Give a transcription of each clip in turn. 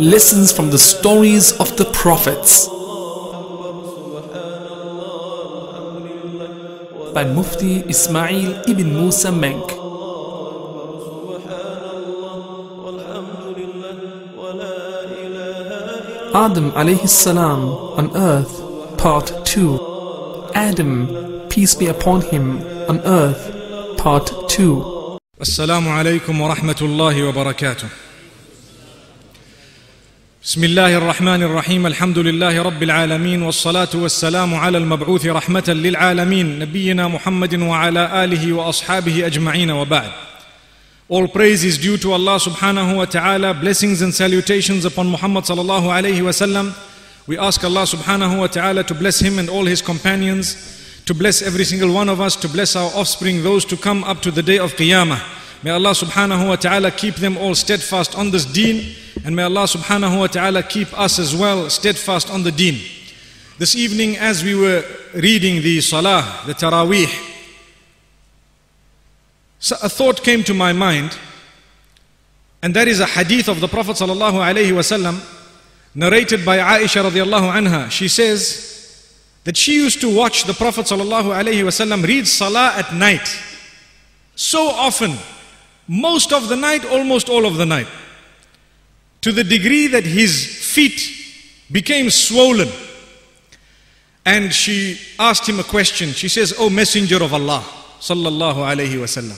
lessons from the stories of the prophets by Mufti Ismail ibn Musa Menk. Adam alayhi salam on earth, part 2. Adam, peace be upon him, on earth, part 2. Assalamu alaykum wa rahmatullahi wa barakatuh. بسم الله الرحمن الرحيم الحمد لله رب العالمين والصلاة والسلام على المبعوث رحمة للعالمين نبينا محمد وعلى آله وأصحابه أجمعين وبعد. All praise is due to Allah subhanahu wa ta'ala. Blessings and salutations upon Muhammad sallallahu alayhi wa sallam. We ask Allah subhanahu wa ta'ala to bless him and all his companions, to bless every single one of us, to bless our offspring, those to come up to the day of Qiyamah. May Allah subhanahu wa ta'ala keep them all steadfast on this deen, and may Allah subhanahu wa ta'ala keep us as well steadfast on the deen. This evening, as we were reading the Salah, the Taraweeh, a thought came to my mind, and that is a hadith of the Prophet sallallahu alaihi wasallam, narrated by Aisha radiallahu anha. She says that she used to watch the Prophet sallallahu alaihi wasallam read salah at night, so often, most of the night, almost all of the night, to the degree that his feet became swollen. And she asked him a question. She says, "O Messenger of Allah, sallallahu alaihi wasallam."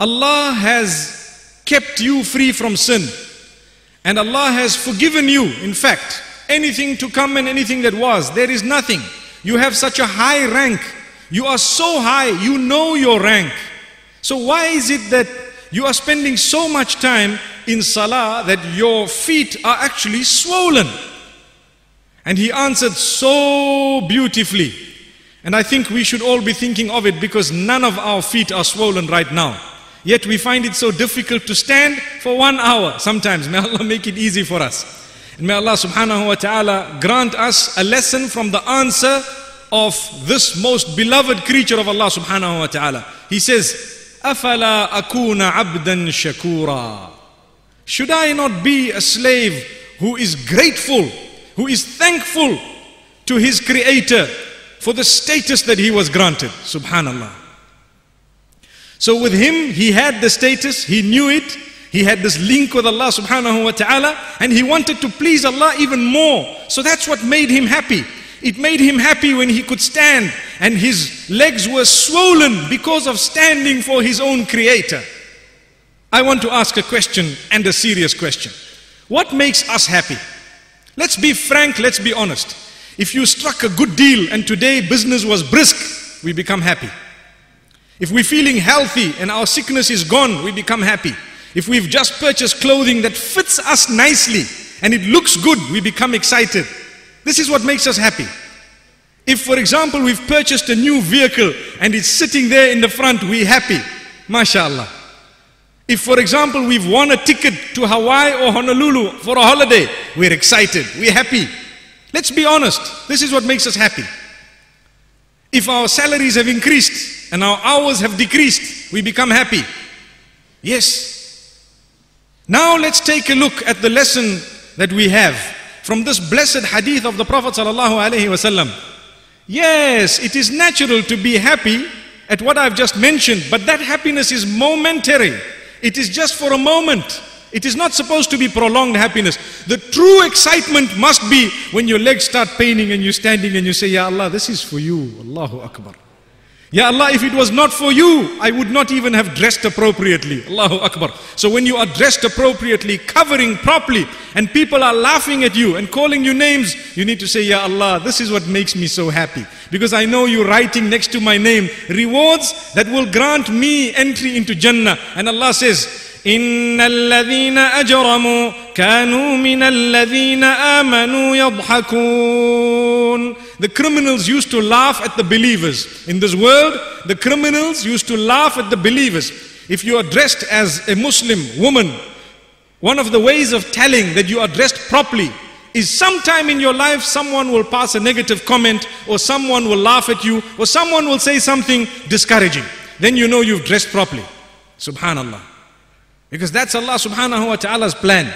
Allah has kept you free from sin. And Allah has forgiven you, in fact, anything to come and anything that was. There is nothing. You have such a high rank. You are so high, you know your rank. So, why is it that you are spending so much time in salah that your feet are actually swollen? And he answered so beautifully. And I think we should all be thinking of it because none of our feet are swollen right now. Yet we find it so difficult to stand for one hour sometimes. May Allah make it easy for us. And may Allah subhanahu wa ta'ala grant us a lesson from the answer of this most beloved creature of Allah subhanahu wa ta'ala. He says, Afala akuna abdan shakura. Should I not be a slave who is grateful, who is thankful to his creator for the status that he was granted? Subhanallah. So with him, he had the status, he knew it, he had this link with Allah subhanahu wa ta'ala, and he wanted to please Allah even more. So that's what made him happy. It made him happy when he could stand and his legs were swollen because of standing for his own creator. I want to ask a question and a serious question. What makes us happy? Let's be frank, let's be honest. If you struck a good deal and today business was brisk, we become happy. If we're feeling healthy and our sickness is gone, we become happy. If we've just purchased clothing that fits us nicely and it looks good, we become excited. This is what makes us happy. If, for example, we've purchased a new vehicle and it's sitting there in the front, we're happy. MashaAllah. If, for example, we've won a ticket to Hawaii or Honolulu for a holiday, we're excited, we're happy. Let's be honest, this is what makes us happy. If our salaries have increased and our hours have decreased, we become happy. Yes. Now let's take a look at the lesson that we have from this blessed hadith of the Prophet sallallahu. Yes, it is natural to be happy at what I've just mentioned, but that happiness is momentary. It is just for a moment. It is not supposed to be prolonged happiness. The true excitement must be when your legs start paining and you're standing and you say, Ya Allah, this is for you. Allahu Akbar. Ya Allah, if it was not for you, I would not even have dressed appropriately. Allahu Akbar. So when you are dressed appropriately, covering properly, and people are laughing at you and calling you names, you need to say, Ya Allah, this is what makes me so happy. Because I know you're writing next to my name rewards that will grant me entry into Jannah. And Allah says, إن الذين أجرموا كانوا من الذين آمنوا يضحكون the criminals used to laugh at the believers. In this world, the criminals used to laugh at the believers. If you are dressed as a Muslim woman, one of the ways of telling that you are dressed properly is sometime in your life someone will pass a negative comment or someone will laugh at you or someone will say something discouraging. Then you know you've dressed properly. Subhanallah. Because that's Allah subhanahu wa ta'ala's plan.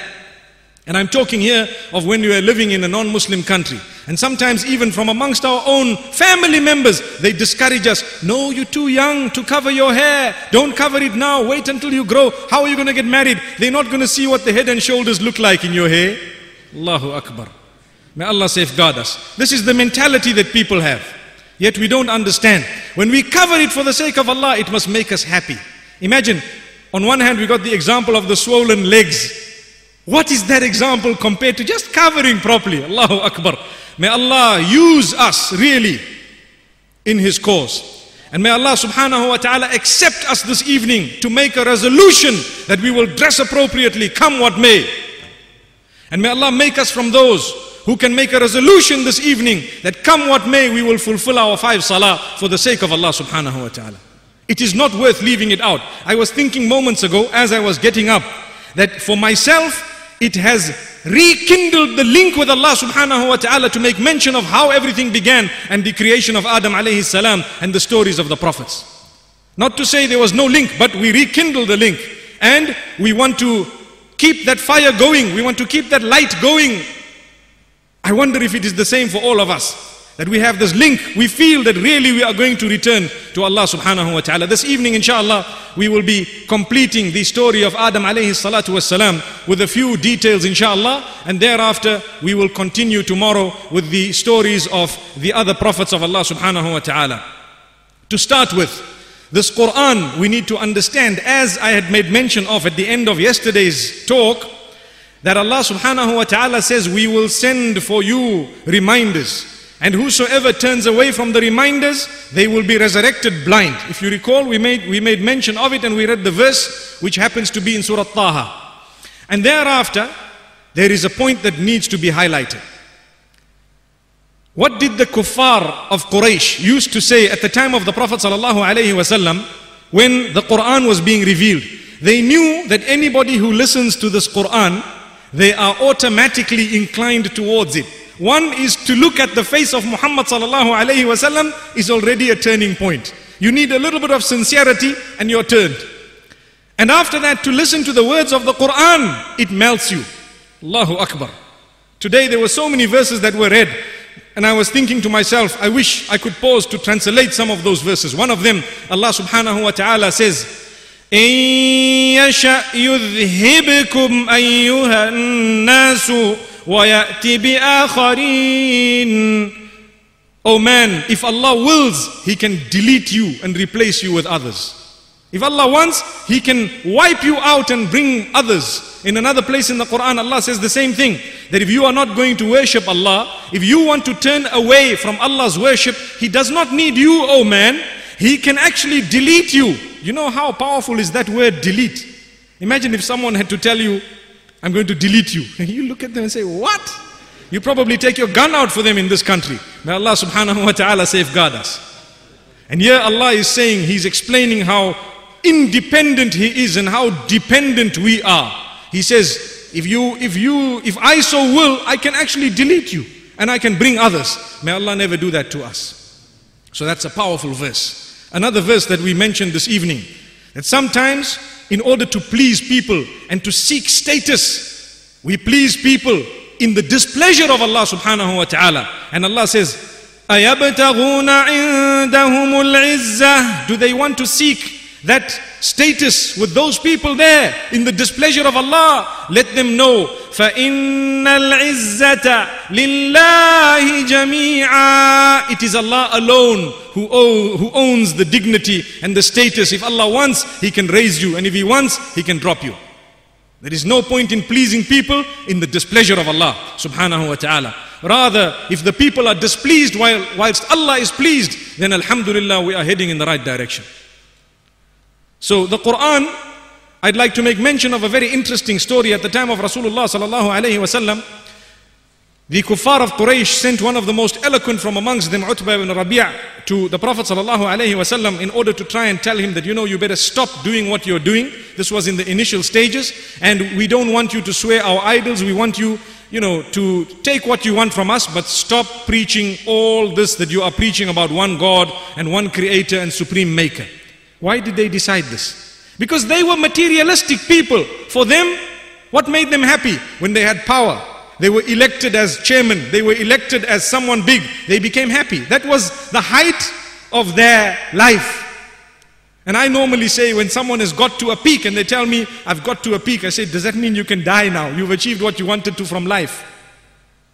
And I'm talking here of when you are living in a non-Muslim country. And sometimes even from amongst our own family members, they discourage us. No, you're too young to cover your hair. Don't cover it now. Wait until you grow. How are you going to get married? They're not going to see what the head and shoulders look like in your hair. Allahu Akbar. May Allah safeguard us. This is the mentality that people have. Yet we don't understand. When we cover it for the sake of Allah, it must make us happy. Imagine, on one hand, we got the example of the swollen legs. What is that example compared to just covering properly? Allahu Akbar. May Allah use us really in His cause. And may Allah subhanahu wa ta'ala accept us this evening to make a resolution that we will dress appropriately, come what may. And may Allah make us from those who can make a resolution this evening that come what may, we will fulfill our five salah for the sake of Allah subhanahu wa ta'ala. It is not worth leaving it out. I was thinking moments ago as I was getting up that for myself, it has rekindled the link with Allah subhanahu wa ta'ala to make mention of how everything began and the creation of Adam alayhi salam and the stories of the prophets. Not to say there was no link, but we rekindle the link. And we want to keep that fire going. We want to keep that light going. I wonder if it is the same for all of us. That we have this link, we feel that really we are going to return to Allah subhanahu wa ta'ala. This evening, inshallah, we will be completing the story of Adam alayhi salatu wasalam with a few details, inshallah, and thereafter we will continue tomorrow with the stories of the other prophets of Allah subhanahu wa ta'ala. To start with, this Quran we need to understand, as I had made mention of at the end of yesterday's talk, that Allah subhanahu wa ta'ala says, We will send for you reminders. And whosoever turns away from the reminders, they will be resurrected blind. If you recall, we made, we made mention of it and we read the verse which happens to be in Surah Taha. And thereafter, there is a point that needs to be highlighted. What did the kuffar of Quraysh used to say at the time of the Prophet ﷺ when the Quran was being revealed? They knew that anybody who listens to this Quran, they are automatically inclined towards it. One is to look at the face of Muhammad sallallahu alayhi wasallam is already a turning point. You need a little bit of sincerity and you're turned. And after that, to listen to the words of the Quran, it melts you. Allahu Akbar. Today there were so many verses that were read. And I was thinking to myself, I wish I could pause to translate some of those verses. One of them, Allah subhanahu wa ta'ala says, إن يشأ يذهبكم أيها الناس ويأتي بآخرين Oh man, if Allah wills, He can delete you and replace you with others. If Allah wants, He can wipe you out and bring others. In another place in the Quran, Allah says the same thing. That if you are not going to worship Allah, if you want to turn away from Allah's worship, He does not need you, oh man. He can actually delete you. You know how powerful is that word delete? Imagine if someone had to tell you, I'm going to delete you. And you look at them and say, What? You probably take your gun out for them in this country. May Allah subhanahu wa ta'ala safeguard us. And here Allah is saying, He's explaining how independent He is and how dependent we are. He says, if you, if you, if I so will, I can actually delete you and I can bring others. May Allah never do that to us. So that's a powerful verse. Another verse that we mentioned this evening, that sometimes in order to please people and to seek status. We please people in the displeasure of Allah subhanahu wa ta'ala. And Allah says, Do they want to seek that status with those people there in the displeasure of Allah? Let them know, فَإِنَّ الْعِزَّةَ لِلَّهِ جَمِيعًا It is Allah alone who, owe, who owns the dignity and the status. If Allah wants, He can raise you. And if He wants, He can drop you. There is no point in pleasing people in the displeasure of Allah subhanahu wa ta'ala. Rather, if the people are displeased while, whilst Allah is pleased, then alhamdulillah we are heading in the right direction. So the Quran I'd like to make mention of a very interesting story at the time of Rasulullah sallallahu alaihi wasallam. The kuffar of Quraysh sent one of the most eloquent from amongst them, Utbah ibn Rabi' to the Prophet sallallahu wasallam in order to try and tell him that, you know, you better stop doing what you're doing. This was in the initial stages. And we don't want you to swear our idols. We want you, you know, to take what you want from us, but stop preaching all this that you are preaching about one God and one creator and supreme maker. Why did they decide this? Because they were materialistic people. For them, what made them happy? When they had power. They were elected as chairman. They were elected as someone big. They became happy. That was the height of their life. And I normally say when someone has got to a peak and they tell me, I've got to a peak, I say, does that mean you can die now? You've achieved what you wanted to from life.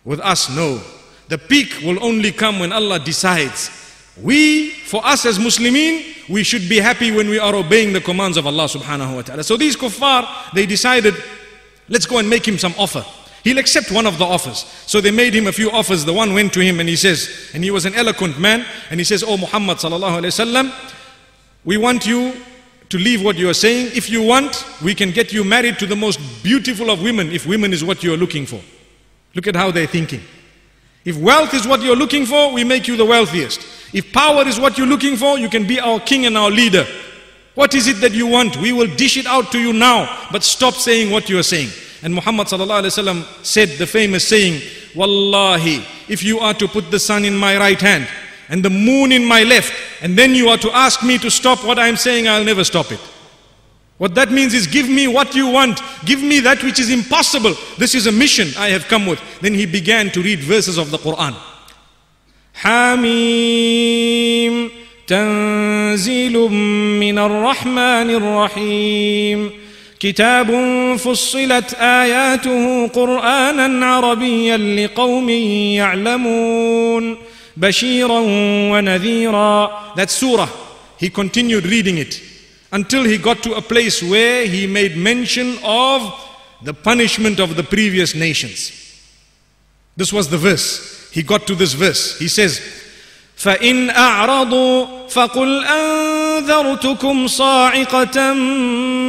With us, no. The peak will only come when Allah decides. We, for us as Muslimin, we should be happy when we are obeying the commands of Allah subhanahu wa ta'ala. So these kuffar, they decided, let's go and make him some offer. He'll accept one of the offers. So they made him a few offers. The one went to him and he says, and he was an eloquent man, and he says, Oh Muhammad sallallahu alayhi wasallam, we want you to leave what you are saying. If you want, we can get you married to the most beautiful of women, if women is what you are looking for. Look at how they're thinking. If wealth is what you're looking for, we make you the wealthiest. If power is what you're looking for, you can be our king and our leader. What is it that you want? We will dish it out to you now, but stop saying what you are saying. And Muhammad said the famous saying, Wallahi, if you are to put the sun in my right hand and the moon in my left, and then you are to ask me to stop what I am saying, I'll never stop it. What that means is give me what you want. Give me that which is impossible. This is a mission I have come with. Then he began to read verses of the Quran. حميم تنزيل من الرحمن الرحيم كتاب فصلت آياته قرآنا عربيا لقوم يعلمون بشيرا ونذيرا That surah, he continued reading it until he got to a place where he made mention of the punishment of the previous nations. This was the verse. He got to this verse. He says, فإن أعرضوا فقل أنذرتكم صاعقة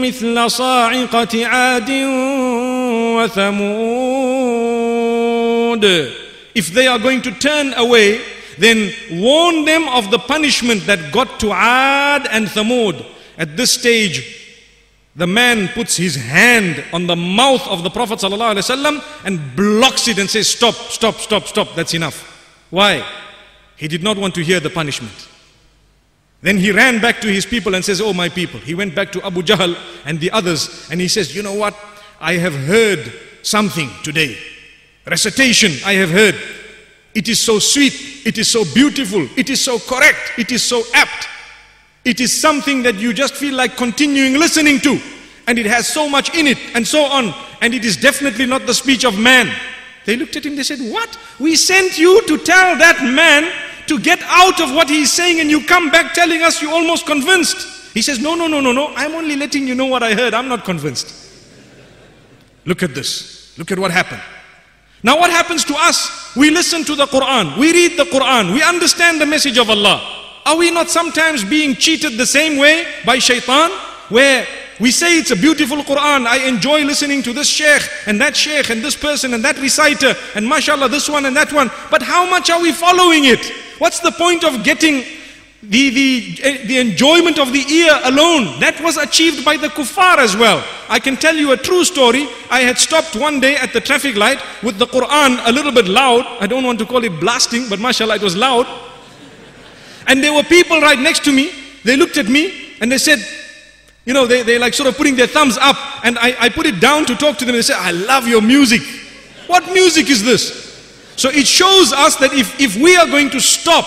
مثل صاعقة عاد وثمود If they are going to turn away, then warn them of the punishment that got to Ad and Thamud. At this stage, the man puts his hand on the mouth of the Prophet ﷺ and blocks it and says, Stop, stop, stop, stop, that's enough. Why? He did not want to hear the punishment. Then he ran back to his people and says, Oh, my people. He went back to Abu Jahl and the others and he says, You know what? I have heard something today. Recitation, I have heard. It is so sweet. It is so beautiful. It is so correct. It is so apt. It is something that you just feel like continuing listening to. And it has so much in it and so on. And it is definitely not the speech of man. They looked at him, they said, What? We sent you to tell that man to get out of what he's saying, and you come back telling us you're almost convinced. He says, No, no, no, no, no. I'm only letting you know what I heard. I'm not convinced. Look at this. Look at what happened. Now, what happens to us? We listen to the Quran, we read the Quran, we understand the message of Allah. Are we not sometimes being cheated the same way by shaitan? Where we say it's a beautiful Quran, I enjoy listening to this sheikh and that sheikh and this person and that reciter and mashallah this one and that one. But how much are we following it? What's the point of getting the, the, eh, the enjoyment of the ear alone? That was achieved by the kuffar as well. I can tell you a true story. I had stopped one day at the traffic light with the Quran a little bit loud. I don't want to call it blasting, but mashallah it was loud. And there were people right next to me. They looked at me and they said, you know, they, they like sort of putting their thumbs up. And I, I put it down to talk to them. They said, I love your music. What music is this? So it shows us that if, if we are going to stop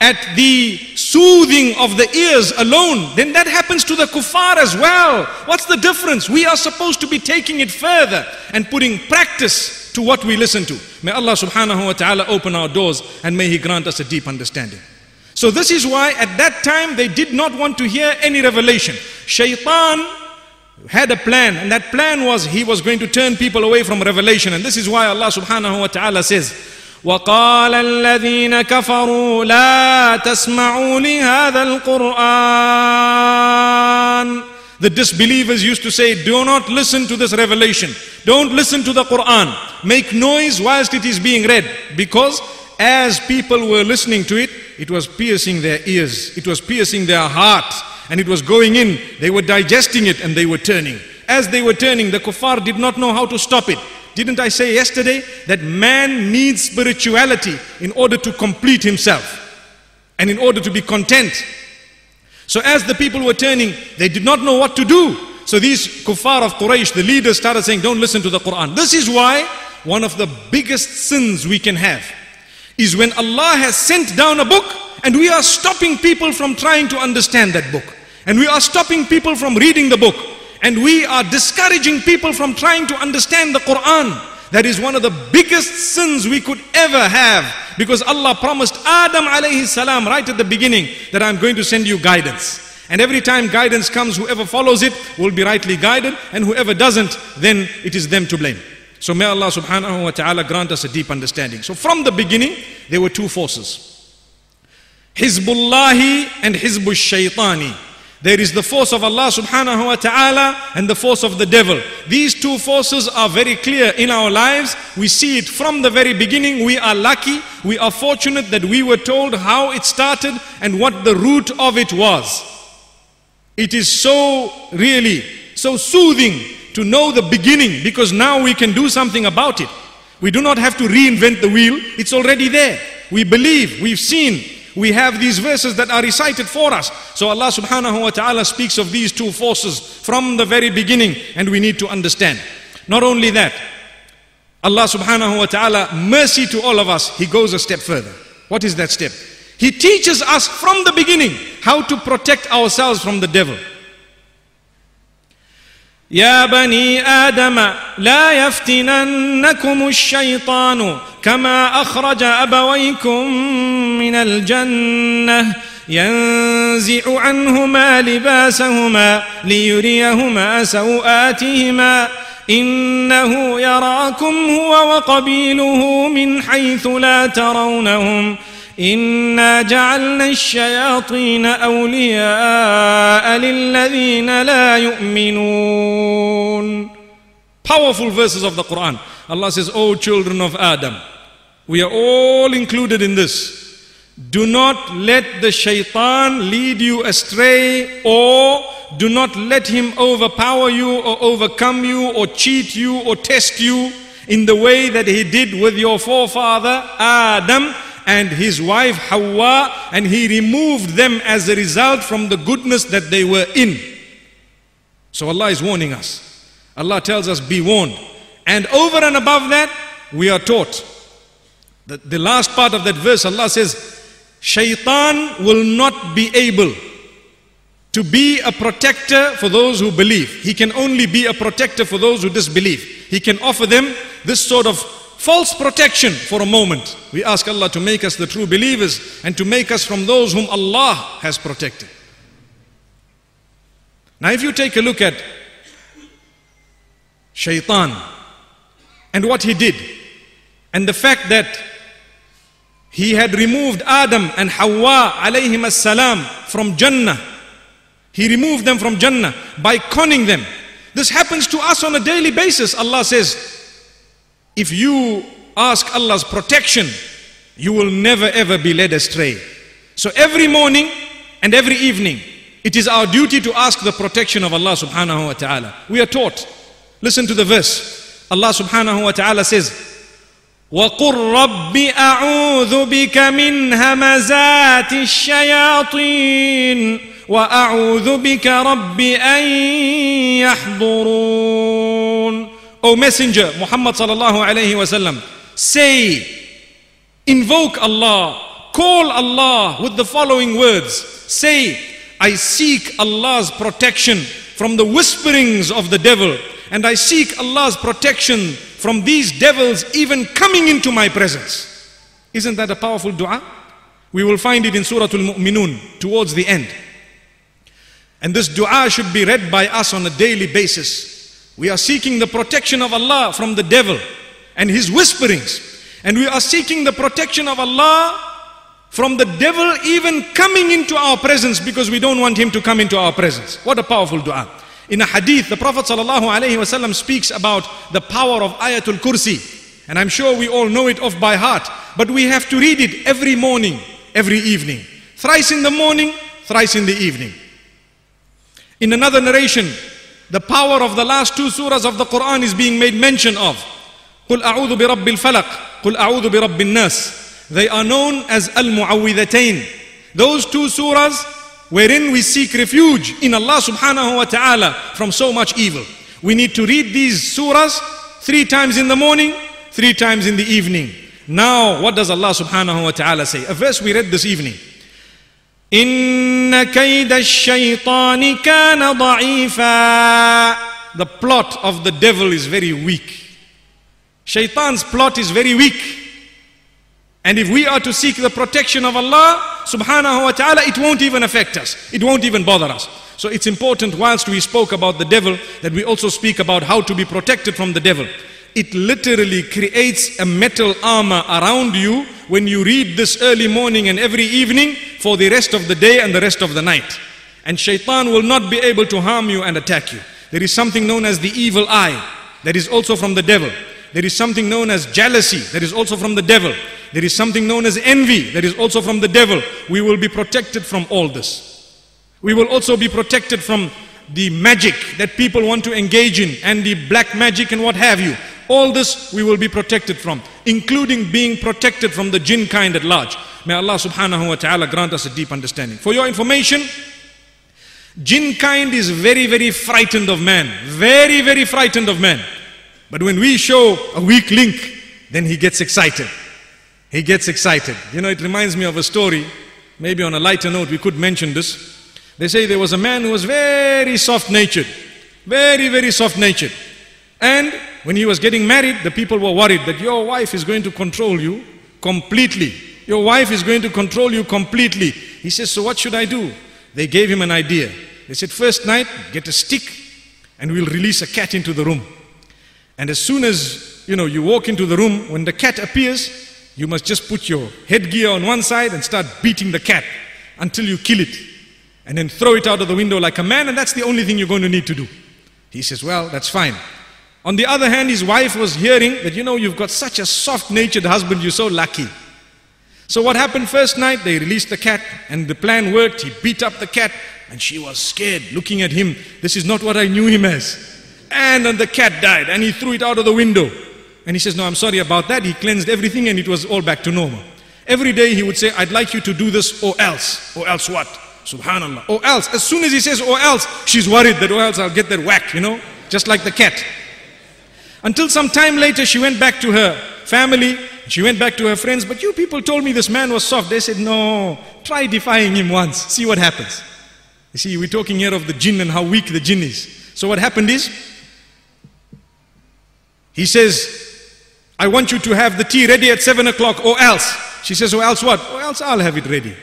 at the soothing of the ears alone, then that happens to the kuffar as well. What's the difference? We are supposed to be taking it further and putting practice to what we listen to. May Allah subhanahu wa ta'ala open our doors and may He grant us a deep understanding. So this is why at that time they did not want to hear any revelation. Shaitan had a plan and that plan was he was going to turn people away from revelation and this is why Allah subhanahu wa ta'ala says وقال الذين كفروا لا تسمعوا لهذا القرآن The disbelievers used to say, Do not listen to this revelation. Don't listen to the Quran. Make noise whilst it is being read. Because as people were listening to it, it was piercing their ears, it was piercing their heart, and it was going in. They were digesting it and they were turning. As they were turning, the kuffar did not know how to stop it. Didn't I say yesterday that man needs spirituality in order to complete himself and in order to be content? So as the people were turning, they did not know what to do. So these kuffar of Quraysh, the leaders started saying, don't listen to the Quran. This is why one of the biggest sins we can have is when Allah has sent down a book and we are stopping people from trying to understand that book. And we are stopping people from reading the book. And we are discouraging people from trying to understand the Quran. That is one of the biggest sins we could ever have. Because Allah promised Adam alayhi salam right at the beginning that I'm going to send you guidance. And every time guidance comes, whoever follows it will be rightly guided, and whoever doesn't, then it is them to blame. So may Allah subhanahu wa ta'ala grant us a deep understanding. So from the beginning, there were two forces. Hizbullahi and Hizbush Shaitani. There is the force of Allah subhanahu wa ta'ala and the force of the devil. These two forces are very clear in our lives. We see it from the very beginning. We are lucky. We are fortunate that we were told how it started and what the root of it was. It is so really, so soothing to know the beginning because now we can do something about it. We do not have to reinvent the wheel. It's already there. We believe, we've seen, we have these verses that are recited for us. So Allah subhanahu wa ta'ala speaks of these two forces from the very beginning and we need to understand. Not only that, Allah subhanahu wa ta'ala, mercy to all of us, He goes a step further. What is that step? He teaches us from the beginning how to protect ourselves from the devil. يا بني آدم لا يفتننكم الشيطان كما أخرج أبويكم من الجنة. ينزع عنهما لباسهما ليريهما سوآتهما. إنه يراكم هو وقبيله من حيث لا ترونهم. إنا جعلنا الشياطين أولياء للذين لا يؤمنون Powerful verses of the Quran. Allah says, O children of Adam, we are all included in this. Do not let the shaitan lead you astray or do not let him overpower you or overcome you or cheat you or test you in the way that he did with your forefather Adam and his wife Hawa and he removed them as a result from the goodness that they were in. So Allah is warning us. Allah tells us, be warned. And over and above that, we are taught. The, the last part of that verse, Allah says, Shaitan will not be able to be a protector for those who believe. He can only be a protector for those who disbelieve. He can offer them this sort of false protection for a moment. We ask Allah to make us the true believers and to make us from those whom Allah has protected. Now, if you take a look at Shaitan and what he did, and the fact that he had removed Adam and Hawa alayhim as-salam from Jannah. He removed them from Jannah by conning them. This happens to us on a daily basis. Allah says, if you ask Allah's protection, you will never ever be led astray. So every morning and every evening, it is our duty to ask the protection of Allah subhanahu wa ta'ala. We are taught. Listen to the verse. Allah subhanahu wa ta'ala says, وقل رب أعوذ بك من همزات الشياطين وأعوذ بك رب أن يحضرون O Messenger Muhammad sallallahu alayhi wasallam, say, invoke Allah, call Allah with the following words. Say, I seek Allah's protection from the whisperings of the devil, and I seek Allah's protection from these devils even coming into my presence. Isn't that a powerful dua? We will find it in Surah Al-Mu'minun towards the end. And this dua should be read by us on a daily basis. We are seeking the protection of Allah from the devil and his whisperings. And we are seeking the protection of Allah from the devil even coming into our presence because we don't want him to come into our presence. What a powerful dua. In a hadith, the Prophet ﷺ speaks about the power of Ayatul Kursi. And I'm sure we all know it off by heart. But we have to read it every morning, every evening. Thrice in the morning, thrice in the evening. In another narration, the power of the last two surahs of the Quran is being made mention of. قل أعوذ برب الفلق قل أعوذ برب الناس They are known as Al-Mu'awwidhatayn. Those two surahs wherein we seek refuge in Allah subhanahu wa ta'ala from so much evil. We need to read these surahs three times in the morning, three times in the evening. Now, what does Allah subhanahu wa ta'ala say? A verse we read this evening. In kana da'ifa. The plot of the devil is very weak. Shaitan's plot is very weak. And if we are to seek the protection of Allah subhanahu wa ta'ala, it won't even affect us. It won't even bother us. So it's important whilst we spoke about the devil that we also speak about how to be protected from the devil. It literally creates a metal armor around you when you read this early morning and every evening for the rest of the day and the rest of the night. And shaitan will not be able to harm you and attack you. There is something known as the evil eye that is also from the devil. There is something known as jealousy that is also from the devil. There is something known as envy that is also from the devil. We will be protected from all this. We will also be protected from the magic that people want to engage in and the black magic and what have you. All this we will be protected from, including being protected from the jinn kind at large. May Allah subhanahu wa ta'ala grant us a deep understanding. For your information, jinn kind is very, very frightened of man. Very, very frightened of man. But when we show a weak link, then he gets excited. He gets excited. You know, it reminds me of a story. Maybe on a lighter note, we could mention this. They say there was a man who was very soft natured. Very, very soft natured. And when he was getting married, the people were worried that your wife is going to control you completely. Your wife is going to control you completely. He says, So what should I do? They gave him an idea. They said, First night, get a stick and we'll release a cat into the room. And as soon as you know you walk into the room, when the cat appears, you must just put your headgear on one side and start beating the cat until you kill it. And then throw it out of the window like a man, and that's the only thing you're going to need to do. He says, Well, that's fine. On the other hand, his wife was hearing that, you know, you've got such a soft natured husband, you're so lucky. So, what happened first night? They released the cat, and the plan worked. He beat up the cat, and she was scared, looking at him. This is not what I knew him as. And then the cat died, and he threw it out of the window. And he says, No, I'm sorry about that. He cleansed everything and it was all back to normal. Every day he would say, I'd like you to do this or else. Or else what? Subhanallah. Or else. As soon as he says or else, she's worried that or else I'll get that whack, you know, just like the cat. Until some time later, she went back to her family. She went back to her friends. But you people told me this man was soft. They said, No, try defying him once. See what happens. You see, we're talking here of the jinn and how weak the jinn is. So what happened is, he says, I want you to have the tea ready at 7 o'clock or else. She says, or else what? Or else I'll have it ready.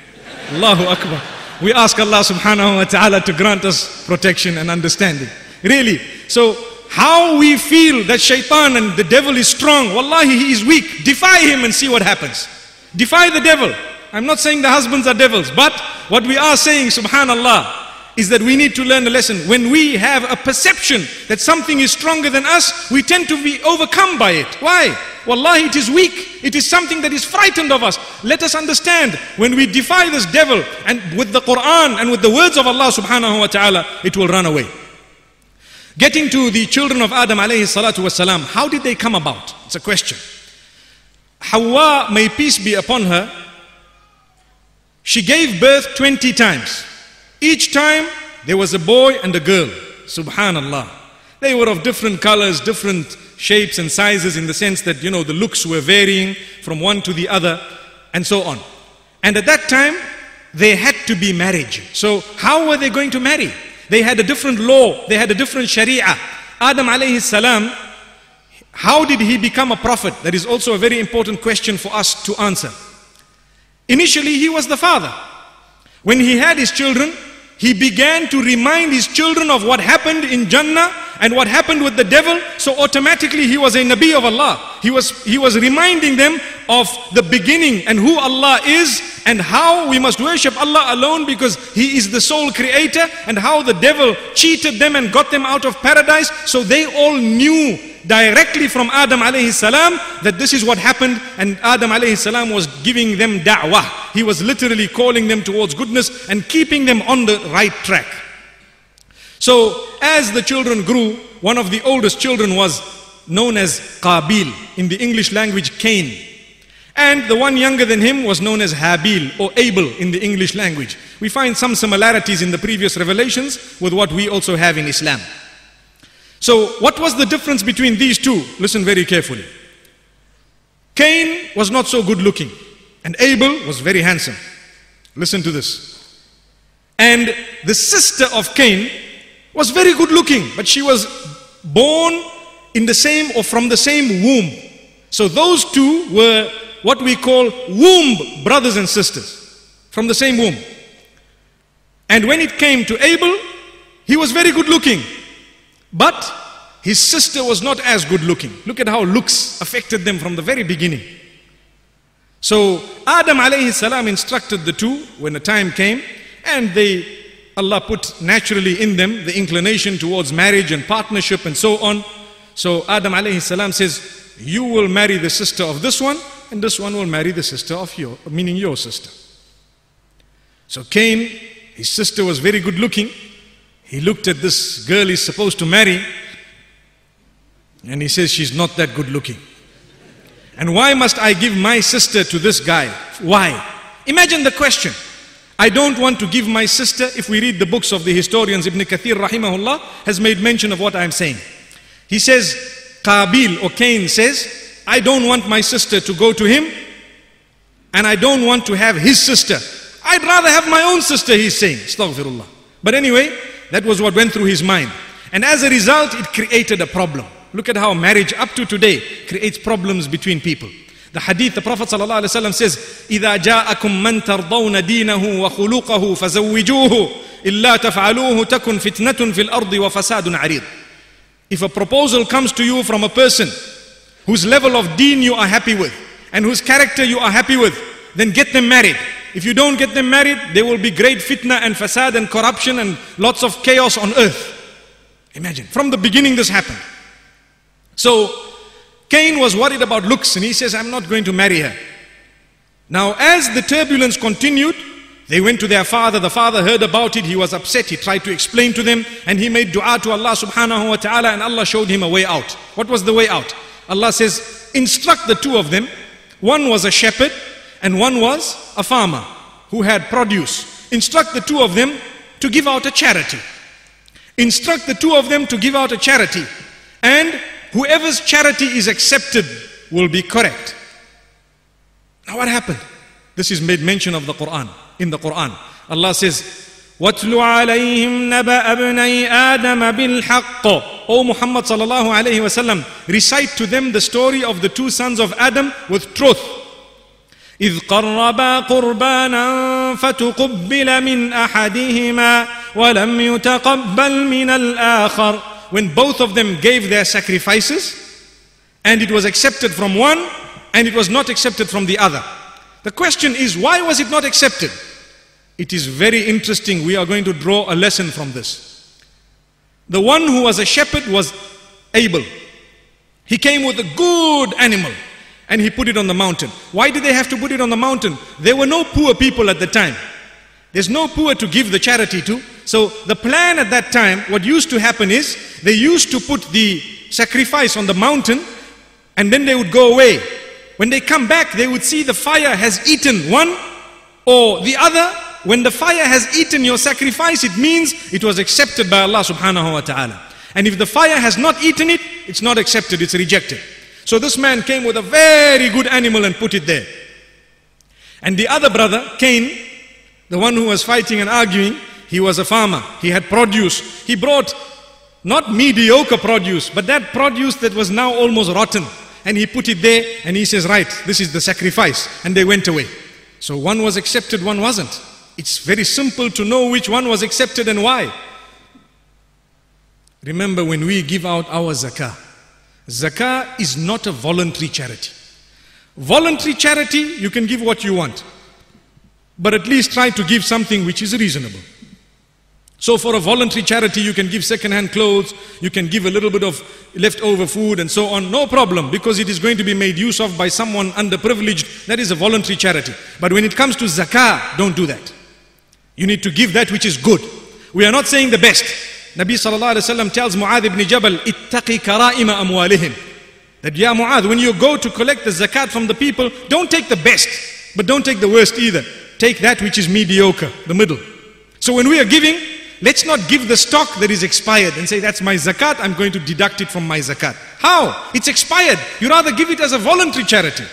Allahu Akbar. We ask Allah subhanahu wa ta'ala to grant us protection and understanding. Really. So how we feel that shaitan and the devil is strong, wallahi he is weak. Defy him and see what happens. Defy the devil. I'm not saying the husbands are devils, but what we are saying, subhanallah, is that we need to learn a lesson. When we have a perception that something is stronger than us, we tend to be overcome by it. Why? Wallahi, it is weak. It is something that is frightened of us. Let us understand when we defy this devil and with the Quran and with the words of Allah subhanahu wa ta'ala, it will run away. Getting to the children of Adam alayhi salatu wasalam, how did they come about? It's a question. Hawa, may peace be upon her, she gave birth 20 times. Each time there was a boy and a girl. Subhanallah. They were of different colors, different shapes and sizes in the sense that, you know, the looks were varying from one to the other and so on. And at that time, they had to be marriage. So how were they going to marry? They had a different law. They had a different sharia. Adam alayhi salam, how did he become a prophet? That is also a very important question for us to answer. Initially, he was the father. When he had his children, he began to remind his children of what happened in Jannah and what happened with the devil. So automatically he was a Nabi of Allah. He was, he was reminding them of the beginning and who Allah is and how we must worship Allah alone because He is the sole creator and how the devil cheated them and got them out of paradise. So they all knew directly from Adam alayhi salam that this is what happened and Adam alayhi salam was giving them da'wah. He was literally calling them towards goodness and keeping them on the right track. So as the children grew, one of the oldest children was known as Qabil, in the English language Cain. And the one younger than him was known as Habil or Abel in the English language. We find some similarities in the previous revelations with what we also have in Islam. So, what was the difference between these two? Listen very carefully. Cain was not so good looking, and Abel was very handsome. Listen to this. And the sister of Cain was very good looking, but she was born in the same or from the same womb. So those two were what we call womb brothers and sisters from the same womb. And when it came to Abel, he was very good looking, but his sister was not as good looking. Look at how looks affected them from the very beginning. So Adam alayhi salam instructed the two when the time came, and they Allah put naturally in them the inclination towards marriage and partnership and so on. So Adam alayhi salam says, You will marry the sister of this one, and this one will marry the sister of your, meaning your sister. So Cain, his sister was very good looking. He looked at this girl he's supposed to marry, and he says, She's not that good looking. And why must I give my sister to this guy? Why? Imagine the question. I don't want to give my sister, if we read the books of the historians, Ibn Kathir rahimahullah has made mention of what I'm saying. He says, Qabil or Cain says, I don't want my sister to go to him and I don't want to have his sister. I'd rather have my own sister, he's saying. Astaghfirullah. But anyway, that was what went through his mind. And as a result, it created a problem. Look at how marriage up to today creates problems between people. The hadith, the Prophet ﷺ says, إِذَا جَاءَكُم مَّن تَرْضَوْنَ دِينَهُ وَخُلُقَهُ فَزَوِّجُوهُ إِلَّا تَفْعَلُوهُ تَكُن فِتْنَةٌ فِي الْأَرْضِ وَفَسَادٌ عَرِيضٌ if a proposal comes to you from a person whose level of deen you are happy with and whose character you are happy with, then get them married. If you don't get them married, there will be great fitna and fasad and corruption and lots of chaos on earth. Imagine, from the beginning this happened. So, Cain was worried about looks and he says, I'm not going to marry her. Now, as the turbulence continued, they went to their father. The father heard about it. He was upset. He tried to explain to them and he made dua to Allah subhanahu wa ta'ala and Allah showed him a way out. What was the way out? Allah says, instruct the two of them. One was a shepherd and one was a farmer who had produce. Instruct the two of them to give out a charity. Instruct the two of them to give out a charity. And whoever's charity is accepted will be correct. Now what happened? This is made mention of the Quran in the Quran. Allah says, وَاتْلُ عَلَيْهِمْ نَبَأَ ابْنَيْ آدَمَ بِالْحَقِّ O Muhammad sallallahu alayhi wasallam, recite to them the story of the two sons of Adam with truth. إذ قربا قربانا فتقبل من أحدهما ولم يتقبل من الآخر When both of them gave their sacrifices and it was accepted from one and it was not accepted from the other. The question is, why was it not accepted? It is very interesting. We are going to draw a lesson from this. The one who was a shepherd was Abel. He came with a good animal and he put it on the mountain. Why did they have to put it on the mountain? There were no poor people at the time. There's no poor to give the charity to. So the plan at that time, what used to happen is they used to put the sacrifice on the mountain and then they would go away. When they come back, they would see the fire has eaten one or the other. When the fire has eaten your sacrifice, it means it was accepted by Allah subhanahu wa ta'ala. And if the fire has not eaten it, it's not accepted, it's rejected. So this man came with a very good animal and put it there. And the other brother, Cain, the one who was fighting and arguing, he was a farmer. He had produce. He brought not mediocre produce, but that produce that was now almost rotten and he put it there and he says, right, this is the sacrifice. And they went away. So one was accepted, one wasn't. It's very simple to know which one was accepted and why. Remember when we give out our zakah, zakah is not a voluntary charity. Voluntary charity, you can give what you want. but at least try to give something which is reasonable. So for a voluntary charity, you can give second-hand clothes, you can give a little bit of leftover food and so on, no problem, because it is going to be made use of by someone underprivileged. That is a voluntary charity. But when it comes to zakah, don't do that. You need to give that which is good. We are not saying the best. Nabi sallallahu alaihi wasallam tells Mu'adh ibn Jabal, "Ittaqi kara'ima amwalihim." That yeah, Mu'adh, when you go to collect the zakat from the people, don't take the best, but don't take the worst either. Take that which is mediocre, the middle. So when we are giving, let's not give the stock that is expired and say that's my zakat, I'm going to deduct it from my zakat. How? It's expired. You rather give it as a voluntary charity.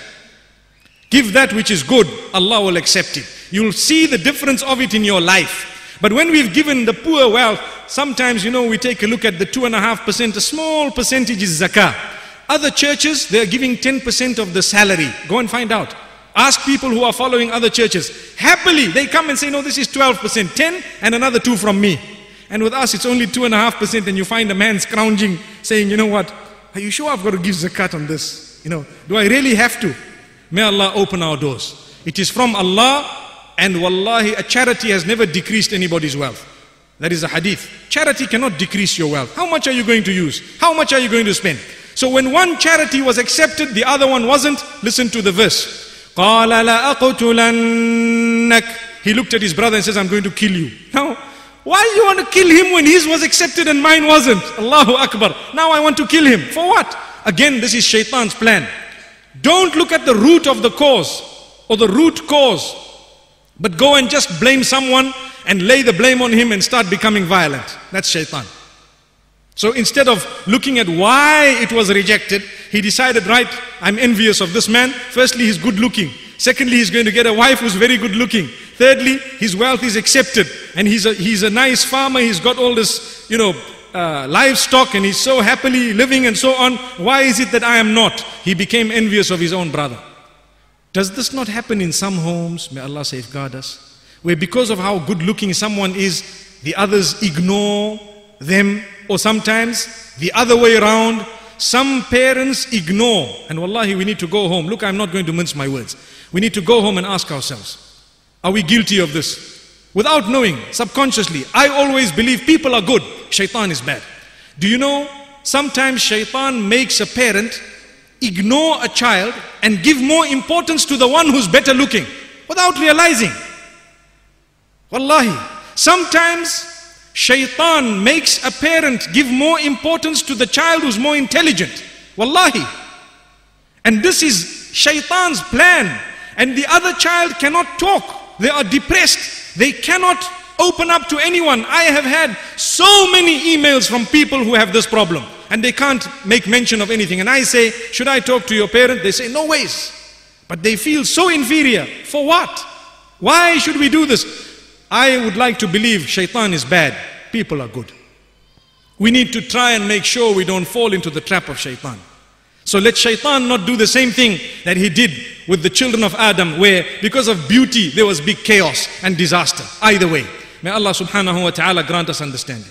Give that which is good, Allah will accept it. You'll see the difference of it in your life. But when we've given the poor wealth, sometimes, you know, we take a look at the two and a small percentage is zakah. Other churches, they're giving 10% of the salary. Go and find out. Ask people who are following other churches. Happily, they come and say, no, this is 12%, 10 and another two from me. And with us, it's only two and a half percent and you find a man scrounging saying, you know what, are you sure I've got to give zakat on this? You know, do I really have to? May Allah open our doors. It is from Allah and wallahi, a charity has never decreased anybody's wealth. That is a hadith. Charity cannot decrease your wealth. How much are you going to use? How much are you going to spend? So when one charity was accepted, the other one wasn't, listen to the verse. He looked at his brother and says, I'm going to kill you. Now, why do you want to kill him when his was accepted and mine wasn't? Allahu Akbar. Now I want to kill him. For what? Again, this is shaitan's plan. Don't look at the root of the cause or the root cause, but go and just blame someone and lay the blame on him and start becoming violent. That's shaitan. So instead of looking at why it was rejected, he decided, right, I'm envious of this man. Firstly, he's good looking. Secondly, he's going to get a wife who's very good looking. Thirdly, his wealth is accepted. And he's a, he's a nice farmer. He's got all this, you know, uh, livestock and he's so happily living and so on. Why is it that I am not? He became envious of his own brother. Does this not happen in some homes? May Allah safeguard us. Where because of how good looking someone is, the others ignore them or sometimes the other way around. Some parents ignore. And wallahi, we need to go home. Look, I'm not going to mince my words. We need to go home and ask ourselves, are we guilty of this? Without knowing, subconsciously, I always believe people are good, shaitan is bad. Do you know, sometimes shaitan makes a parent ignore a child and give more importance to the one who's better looking without realizing. Wallahi, sometimes shaitan makes a parent give more importance to the child who's more intelligent. Wallahi. And this is shaitan's plan. And the other child cannot talk. They are depressed. They cannot open up to anyone. I have had so many emails from people who have this problem and they can't make mention of anything. And I say, Should I talk to your parent? They say, No ways. But they feel so inferior. For what? Why should we do this? I would like to believe shaitan is bad, people are good. We need to try and make sure we don't fall into the trap of shaitan. So let shaitan not do the same thing that he did with the children of Adam, where because of beauty there was big chaos and disaster. Either way. May Allah subhanahu wa ta'ala grant us understanding.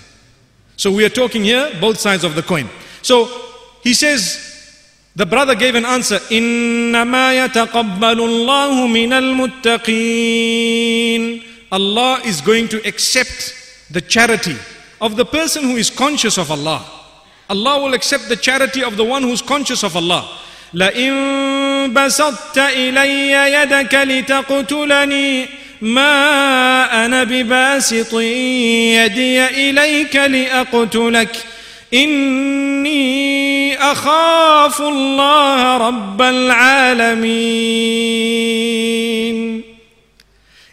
So we are talking here both sides of the coin. So he says, the brother gave an answer, إِنَّمَا يَتَقَبَّلُ اللَّهُ مِنَ الْمُتَّقِينَ Allah is going to accept the charity of the person who is conscious of Allah. Allah will accept the charity of the one who's conscious of Allah. لئن بسطت إلي يدك لتقتلني ما أنا بباسط يدي إليك لأقتلك إني أخاف الله رب العالمين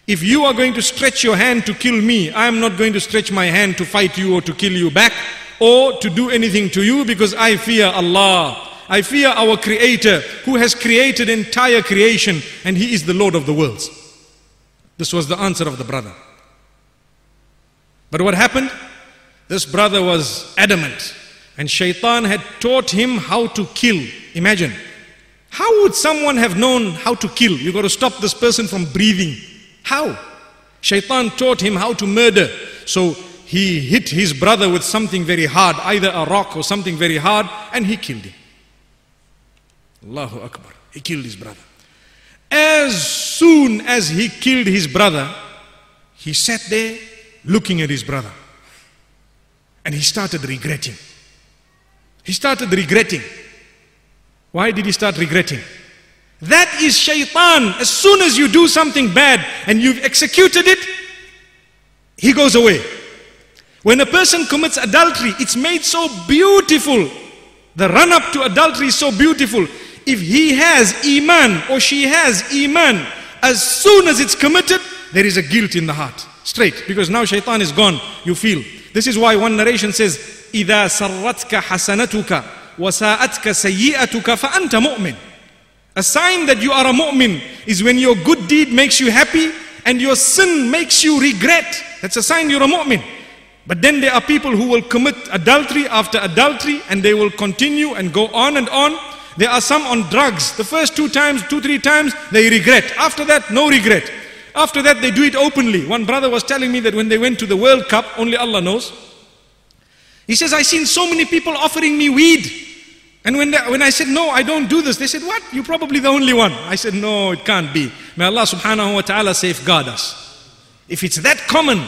if you are going to stretch your hand to kill me, I am not going to stretch my hand to fight you or to kill you back or to do anything to you because I fear Allah. I fear our creator who has created entire creation and he is the Lord of the worlds. This was the answer of the brother. But what happened? This brother was adamant and shaitan had taught him how to kill. Imagine. How would someone have known how to kill? You got to stop this person from breathing. How? Shaitan taught him how to murder. So he hit his brother with something very hard, either a rock or something very hard, and he killed him. Allahu Akbar. He killed his brother. As soon as he killed his brother, he sat there looking at his brother. And he started regretting. He started regretting. Why did he start regretting? That is shaitan. As soon as you do something bad and you've executed it, he goes away. When a person commits adultery, it's made so beautiful. The run up to adultery is so beautiful. If he has iman or she has iman, as soon as it's committed, there is a guilt in the heart. Straight. Because now shaitan is gone, you feel. This is why one narration says, إِذَا سَرَّتْكَ حَسَنَتُكَ وَسَاءَتْكَ سَيِّئَتُكَ فَأَنْتَ مُؤْمِنٌ A sign that you are a mu'min is when your good deed makes you happy and your sin makes you regret. That's a sign you're a mu'min. But then there are people who will commit adultery after adultery and they will continue and go on and on. there are some on drugs. The first two times, two, three times, they regret. After that, no regret. After that, they do it openly. One brother was telling me that when they went to the World Cup, only Allah knows. He says, I seen so many people offering me weed. And when, they, when I said, no, I don't do this, they said, what? You're probably the only one. I said, no, it can't be. May Allah subhanahu wa ta'ala safeguard us. If it's that common,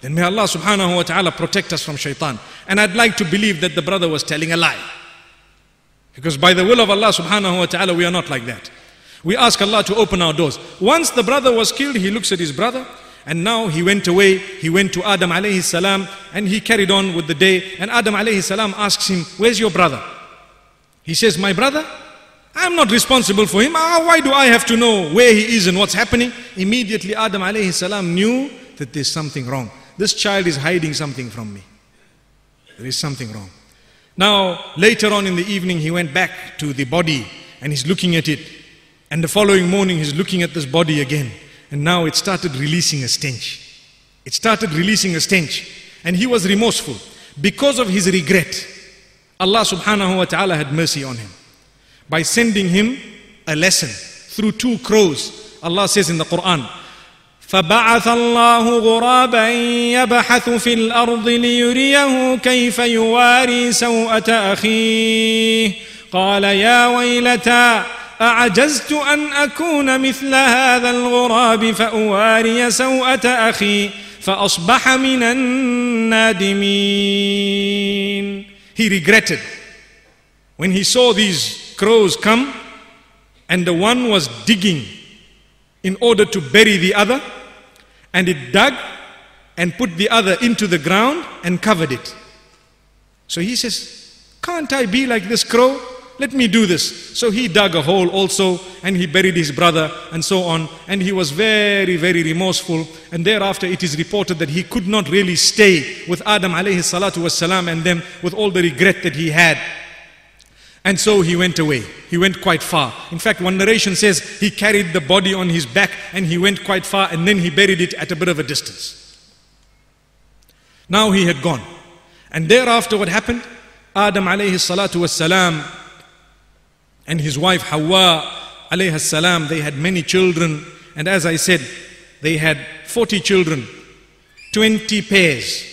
then may Allah subhanahu wa ta'ala protect us from shaitan. And I'd like to believe that the brother was telling a lie. Because by the will of Allah subhanahu wa ta'ala, we are not like that. We ask Allah to open our doors. Once the brother was killed, he looks at his brother, and now he went away. He went to Adam alayhi salam, and he carried on with the day. And Adam alayhi salam asks him, Where's your brother? He says, My brother? I'm not responsible for him. Ah, why do I have to know where he is and what's happening? Immediately Adam alayhi salam knew that there's something wrong. This child is hiding something from me. There is something wrong. Now, later on in the evening, he went back to the body and he's looking at it. And the following morning, he's looking at this body again. And now it started releasing a stench. It started releasing a stench. And he was remorseful. Because of his regret, Allah subhanahu wa ta'ala had mercy on him. By sending him a lesson through two crows. Allah says in the Quran, فبعث الله غرابا يبحث في الأرض ليريه كيف يواري سوءة أخيه. قال يا ويلتى أعجزت أن أكون مثل هذا الغراب فأواري سوءة أخي فأصبح من النادمين. He regretted. When he saw these crows come and the one was digging in order to bury the other and it dug and put the other into the ground and covered it so he says can't i be like this crow let me do this. So he dug a hole also and he buried his brother and so on. And he was very, very remorseful. And thereafter it is reported that he could not really stay with Adam alayhi salatu wasalam and them with all the regret that he had. And so he went away. He went quite far. In fact, one narration says he carried the body on his back and he went quite far and then he buried it at a bit of a distance. Now he had gone. And thereafter what happened? Adam alayhi salatu wasalam and his wife Hawa alayhi salam, they had many children. And as I said, they had 40 children, 20 pairs.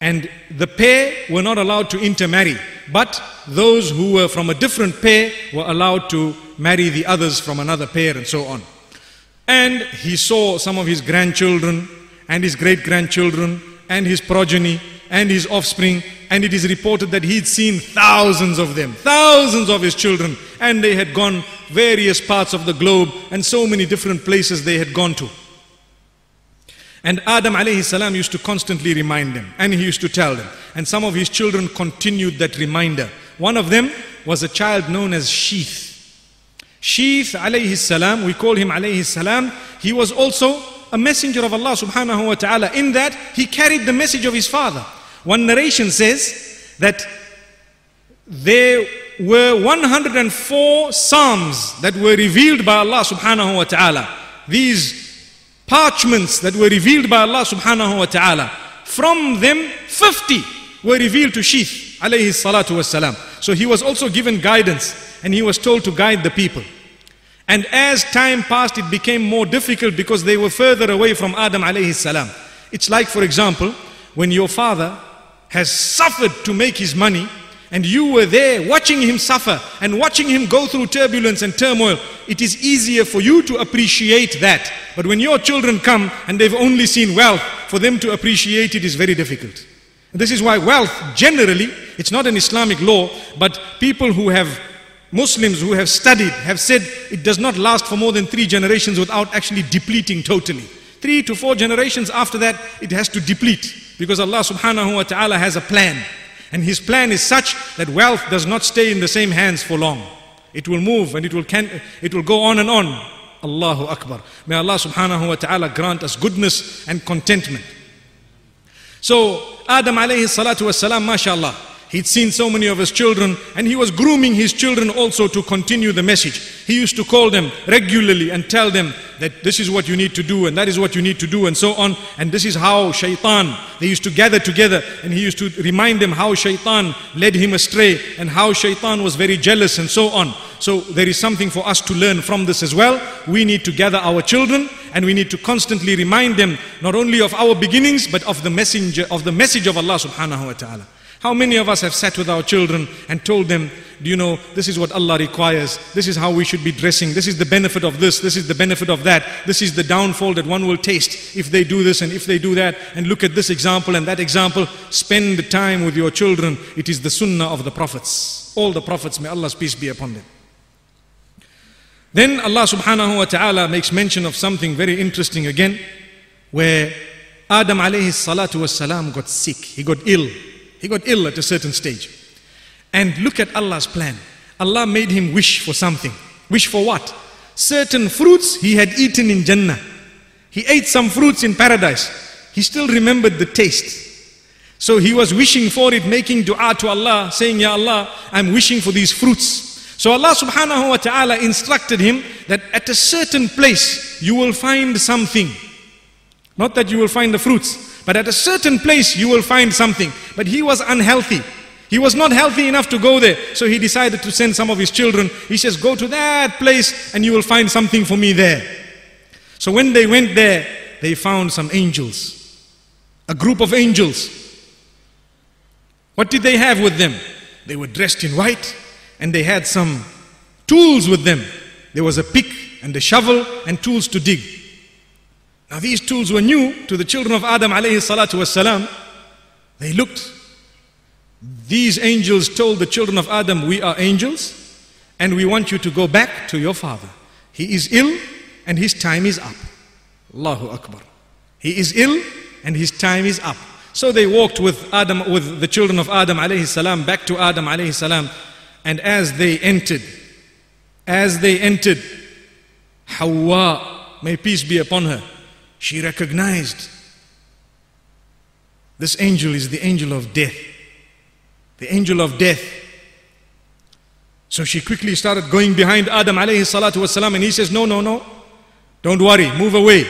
And the pair were not allowed to intermarry, but those who were from a different pair were allowed to marry the others from another pair and so on. And he saw some of his grandchildren and his great grandchildren and his progeny and his offspring. And it is reported that he'd seen thousands of them, thousands of his children. And they had gone various parts of the globe and so many different places they had gone to. And Adam alayhi salam used to constantly remind them and he used to tell them. And some of his children continued that reminder. One of them was a child known as Sheeth. Sheeth alayhi salam, we call him alayhi salam, he was also a messenger of Allah subhanahu wa ta'ala in that he carried the message of his father. One narration says that there were 104 psalms that were revealed by Allah subhanahu wa ta'ala. These parchments that were revealed by Allah subhanahu wa ta'ala. From them, 50 were revealed to Sheeth alayhi salatu wasalam. So he was also given guidance and he was told to guide the people. And as time passed, it became more difficult because they were further away from Adam alayhi salam. It's like, for example, when your father has suffered to make his money and you were there watching him suffer and watching him go through turbulence and turmoil, it is easier for you to appreciate that. But when your children come and they've only seen wealth, for them to appreciate it is very difficult. This is why wealth, generally, it's not an Islamic law, but people who have, Muslims who have studied, have said it does not last for more than three generations without actually depleting totally. Three to four generations after that, it has to deplete. Because Allah subhanahu wa ta'ala has a plan. And His plan is such that wealth does not stay in the same hands for long. It will move and it will, can, it will go on and on. Allahu Akbar. May Allah subhanahu wa ta'ala grant us goodness and contentment. So, Adam alayhi salatu was salam, mashallah. He'd seen so many of his children and he was grooming his children also to continue the message. He used to call them regularly and tell them that this is what you need to do and that is what you need to do and so on. And this is how shaitan, they used to gather together and he used to remind them how shaitan led him astray and how shaitan was very jealous and so on. So there is something for us to learn from this as well. We need to gather our children and we need to constantly remind them not only of our beginnings but of the messenger of the message of Allah subhanahu wa ta'ala. How many of us have sat with our children and told them, do you know, this is what Allah requires, this is how we should be dressing, this is the benefit of this, this is the benefit of that, this is the downfall that one will taste if they do this and if they do that, and look at this example and that example. Spend the time with your children. It is the sunnah of the prophets. All the prophets, may Allah's peace be upon them. Then Allah subhanahu wa ta'ala makes mention of something very interesting again, where Adam alayhi salatu was salam got sick, he got ill. He got ill at a certain stage. And look at Allah's plan. Allah made him wish for something. Wish for what? Certain fruits he had eaten in Jannah. He ate some fruits in paradise. He still remembered the taste. So he was wishing for it, making dua to Allah, saying, Ya Allah, I'm wishing for these fruits. So Allah subhanahu wa ta'ala instructed him that at a certain place you will find something. Not that you will find the fruits, but at a certain place you will find something. But he was unhealthy. He was not healthy enough to go there. So he decided to send some of his children. He says, Go to that place and you will find something for me there. So when they went there, they found some angels. A group of angels. What did they have with them? They were dressed in white and they had some tools with them. There was a pick and a shovel and tools to dig. Now these tools were new to the children of Adam alayhi salatu wasalam. They looked. These angels told the children of Adam, we are angels and we want you to go back to your father. He is ill and his time is up. Allahu Akbar. He is ill and his time is up. So they walked with Adam, with the children of Adam alayhi salam back to Adam alayhi salam. And as they entered, as they entered, Hawa, may peace be upon her, she recognized this angel is the angel of death. The angel of death. So she quickly started going behind Adam alayhi salatu wasalam and he says, No, no, no. Don't worry, move away.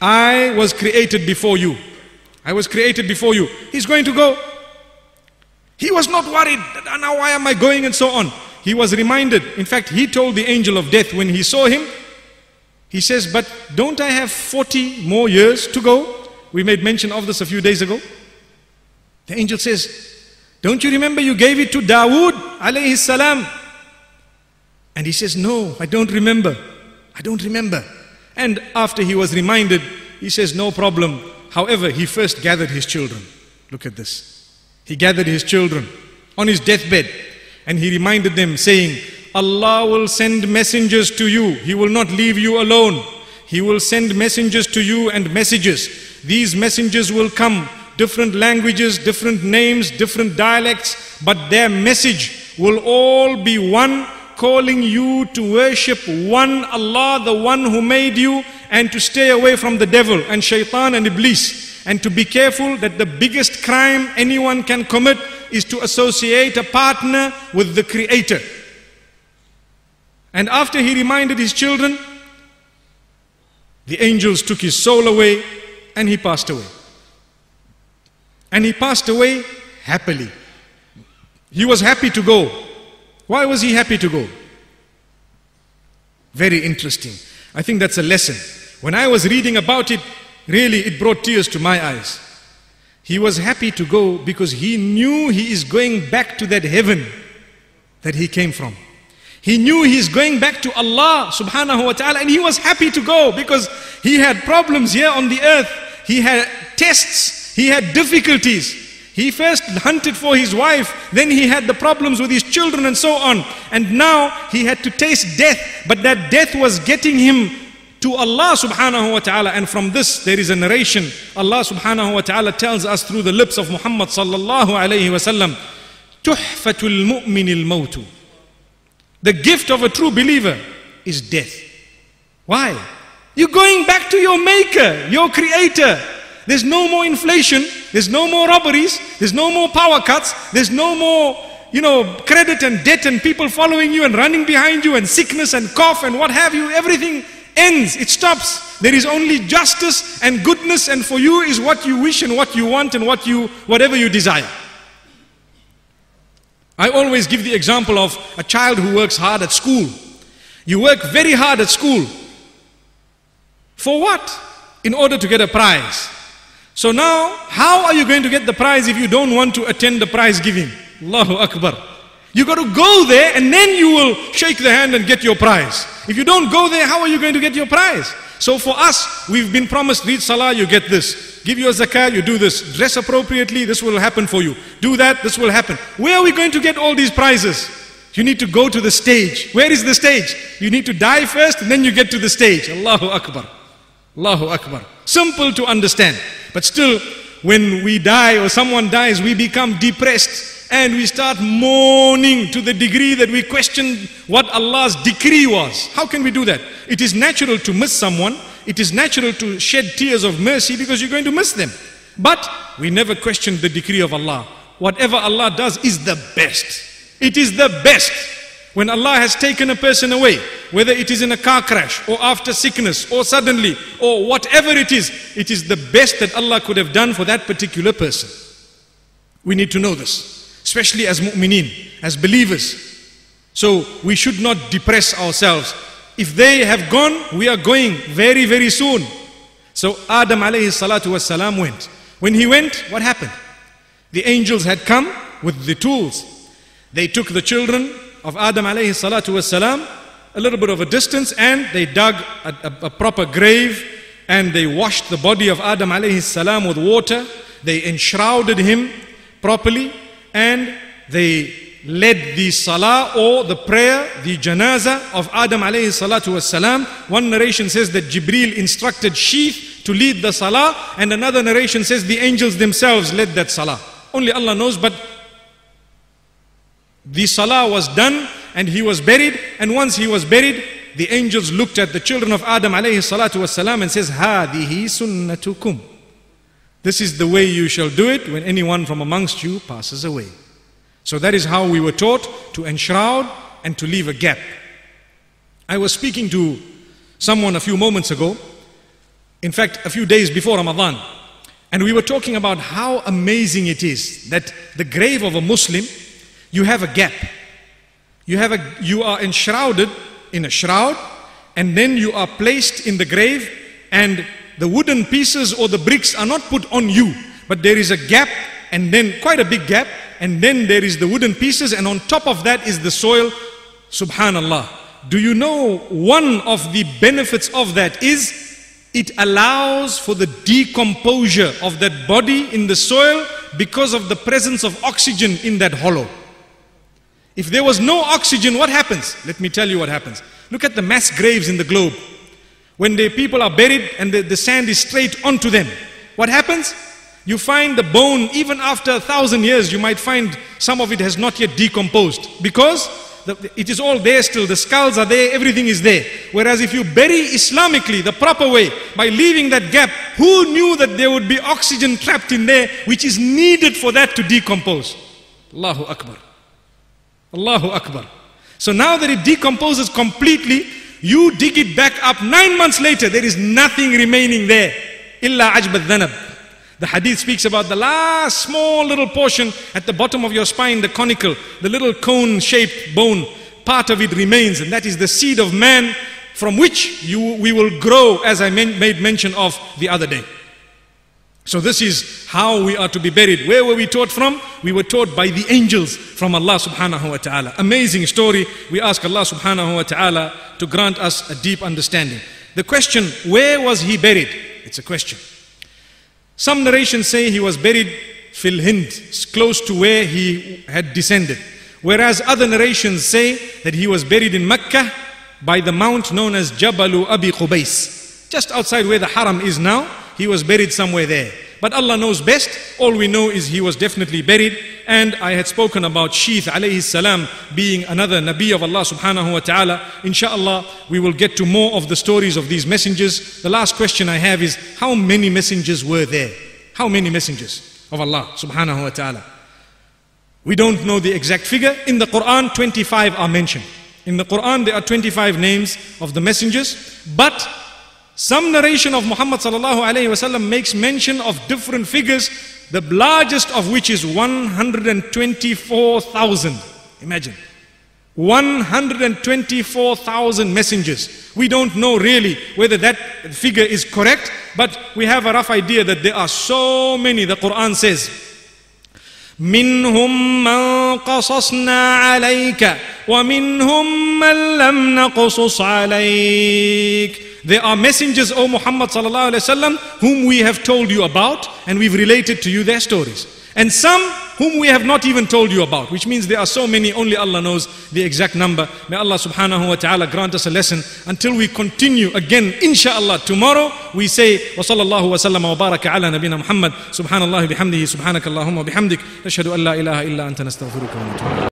I was created before you. I was created before you. He's going to go. He was not worried. Now why am I going and so on. He was reminded. In fact, he told the angel of death when he saw him, he says, But don't I have 40 more years to go? We made mention of this a few days ago. The angel says, Don't you remember you gave it to Dawood? And he says, No, I don't remember. I don't remember. And after he was reminded, he says, No problem. However, he first gathered his children. Look at this. He gathered his children on his deathbed and he reminded them, saying, Allah will send messengers to you. He will not leave you alone. He will send messengers to you and messages. These messengers will come, different languages, different names, different dialects, but their message will all be one, calling you to worship one Allah, the one who made you, and to stay away from the devil and shaitan and iblis, and to be careful that the biggest crime anyone can commit is to associate a partner with the creator. And after he reminded his children, the angels took his soul away and he passed away. And he passed away happily. He was happy to go. Why was he happy to go? Very interesting. I think that's a lesson. When I was reading about it, really it brought tears to my eyes. He was happy to go because he knew he is going back to that heaven that he came from. He knew he's going back to Allah subhanahu wa ta'ala and he was happy to go because he had problems here on the earth. He had tests, he had difficulties. He first hunted for his wife, then he had the problems with his children and so on. And now he had to taste death, but that death was getting him to Allah subhanahu wa ta'ala. And from this there is a narration. Allah subhanahu wa ta'ala tells us through the lips of Muhammad sallallahu alayhi wa sallam, Tuhfatul mu'minil mawtu. The gift of a true believer is death. Why? You're going back to your maker, your creator. There's no more inflation, there's no more robberies, there's no more power cuts, there's no more, you know, credit and debt and people following you and running behind you and sickness and cough and what have you. Everything ends, it stops. There is only justice and goodness, and for you is what you wish and what you want and what you whatever you desire. I always give the example of a child who works hard at school. You work very hard at school. For what? In order to get a prize. So now, how are you going to get the prize if you don't want to attend the prize giving? Allahu Akbar. You got to go there and then you will shake the hand and get your prize. If you don't go there, how are you going to get your prize? So for us, we've been promised, read salah, you get this. Give your zakat, you do this. Dress appropriately, this will happen for you. Do that, this will happen. Where are we going to get all these prizes? You need to go to the stage. Where is the stage? You need to die first and then you get to the stage. Allahu Akbar. Allahu Akbar. Simple to understand. But still, when we die or someone dies, we become depressed and we start mourning to the degree that we question what Allah's decree was. How can we do that? It is natural to miss someone it is natural to shed tears of mercy because you're going to miss them. But we never question the decree of Allah. Whatever Allah does is the best. It is the best. When Allah has taken a person away, whether it is in a car crash or after sickness or suddenly or whatever it is, it is the best that Allah could have done for that particular person. We need to know this, especially as mu'mineen, as believers. So we should not depress ourselves if they have gone, we are going very, very soon. So Adam alayhi salatu was salam went. When he went, what happened? The angels had come with the tools. They took the children of Adam alayhi salatu was salam a little bit of a distance and they dug a, a, a proper grave and they washed the body of Adam alayhi salam with water. They enshrouded him properly and they led the salah or the prayer, the janazah of Adam alayhi salatu salam. One narration says that Jibril instructed Sheeth to lead the salah, and another narration says the angels themselves led that salah. Only Allah knows, but the salah was done and he was buried, and once he was buried, the angels looked at the children of Adam alayhi salatu salam and says, Hadihi sunnatukum. This is the way you shall do it when anyone from amongst you passes away. So that is how we were taught to enshroud and to leave a gap. I was speaking to someone a few moments ago, in fact, a few days before Ramadan, and we were talking about how amazing it is that the grave of a Muslim, you have a gap. You, have a, you are enshrouded in a shroud, and then you are placed in the grave, and the wooden pieces or the bricks are not put on you, but there is a gap, and then quite a big gap, and then there is the wooden pieces, and on top of that is the soil. Subhanallah. Do you know one of the benefits of that is it allows for the decomposure of that body in the soil because of the presence of oxygen in that hollow. If there was no oxygen, what happens? Let me tell you what happens. Look at the mass graves in the globe. When the people are buried and the, the sand is straight onto them, what happens? You find the bone, even after a thousand years, you might find some of it has not yet decomposed because the, it is all there still. The skulls are there, everything is there. Whereas if you bury Islamically, the proper way, by leaving that gap, who knew that there would be oxygen trapped in there, which is needed for that to decompose? Allahu Akbar. Allahu Akbar. So now that it decomposes completely, you dig it back up nine months later, there is nothing remaining there. Illa ajbad dhanab. The hadith speaks about the last small little portion at the bottom of your spine, the conical, the little cone shaped bone, part of it remains, and that is the seed of man from which you, we will grow, as I made mention of the other day. So this is how we are to be buried. Where were we taught from? We were taught by the angels from Allah subhanahu wa ta'ala. Amazing story. We ask Allah subhanahu wa ta'ala to grant us a deep understanding. The question, where was he buried? It's a question. Some narrations say he was buried fil Hind, close to where he had descended. Whereas other narrations say that he was buried in Mecca by the mount known as Jabalu Abi Qubais. Just outside where the haram is now, he was buried somewhere there. But Allah knows best. All we know is he was definitely buried. And I had spoken about Sheeth alayhi salam being another Nabi of Allah subhanahu wa ta'ala. Inshallah, we will get to more of the stories of these messengers. The last question I have is how many messengers were there? How many messengers of Allah subhanahu wa ta'ala? We don't know the exact figure. In the Quran, 25 are mentioned. In the Quran, there are 25 names of the messengers. But some narration of Muhammad sallallahu alayhi wasallam makes mention of different figures, the largest of which is 124,000. Imagine. 124,000 messengers. We don't know really whether that figure is correct, but we have a rough idea that there are so many. The Quran says, منهم من قصصنا عليك ومنهم من لم نقصص عليك there are messengers, O Muhammad sallallahu alaihi wasallam, whom we have told you about and we've related to you their stories. And some whom we have not even told you about, which means there are so many, only Allah knows the exact number. May Allah subhanahu wa ta'ala grant us a lesson until we continue again, inshallah. Tomorrow we say, وصلى الله وسلم وبارك على نبينا محمد سبحان الله بحمده سبحانك اللهم وبحمدك نشهد أن لا إله إلا أنت نستغفرك ونتوب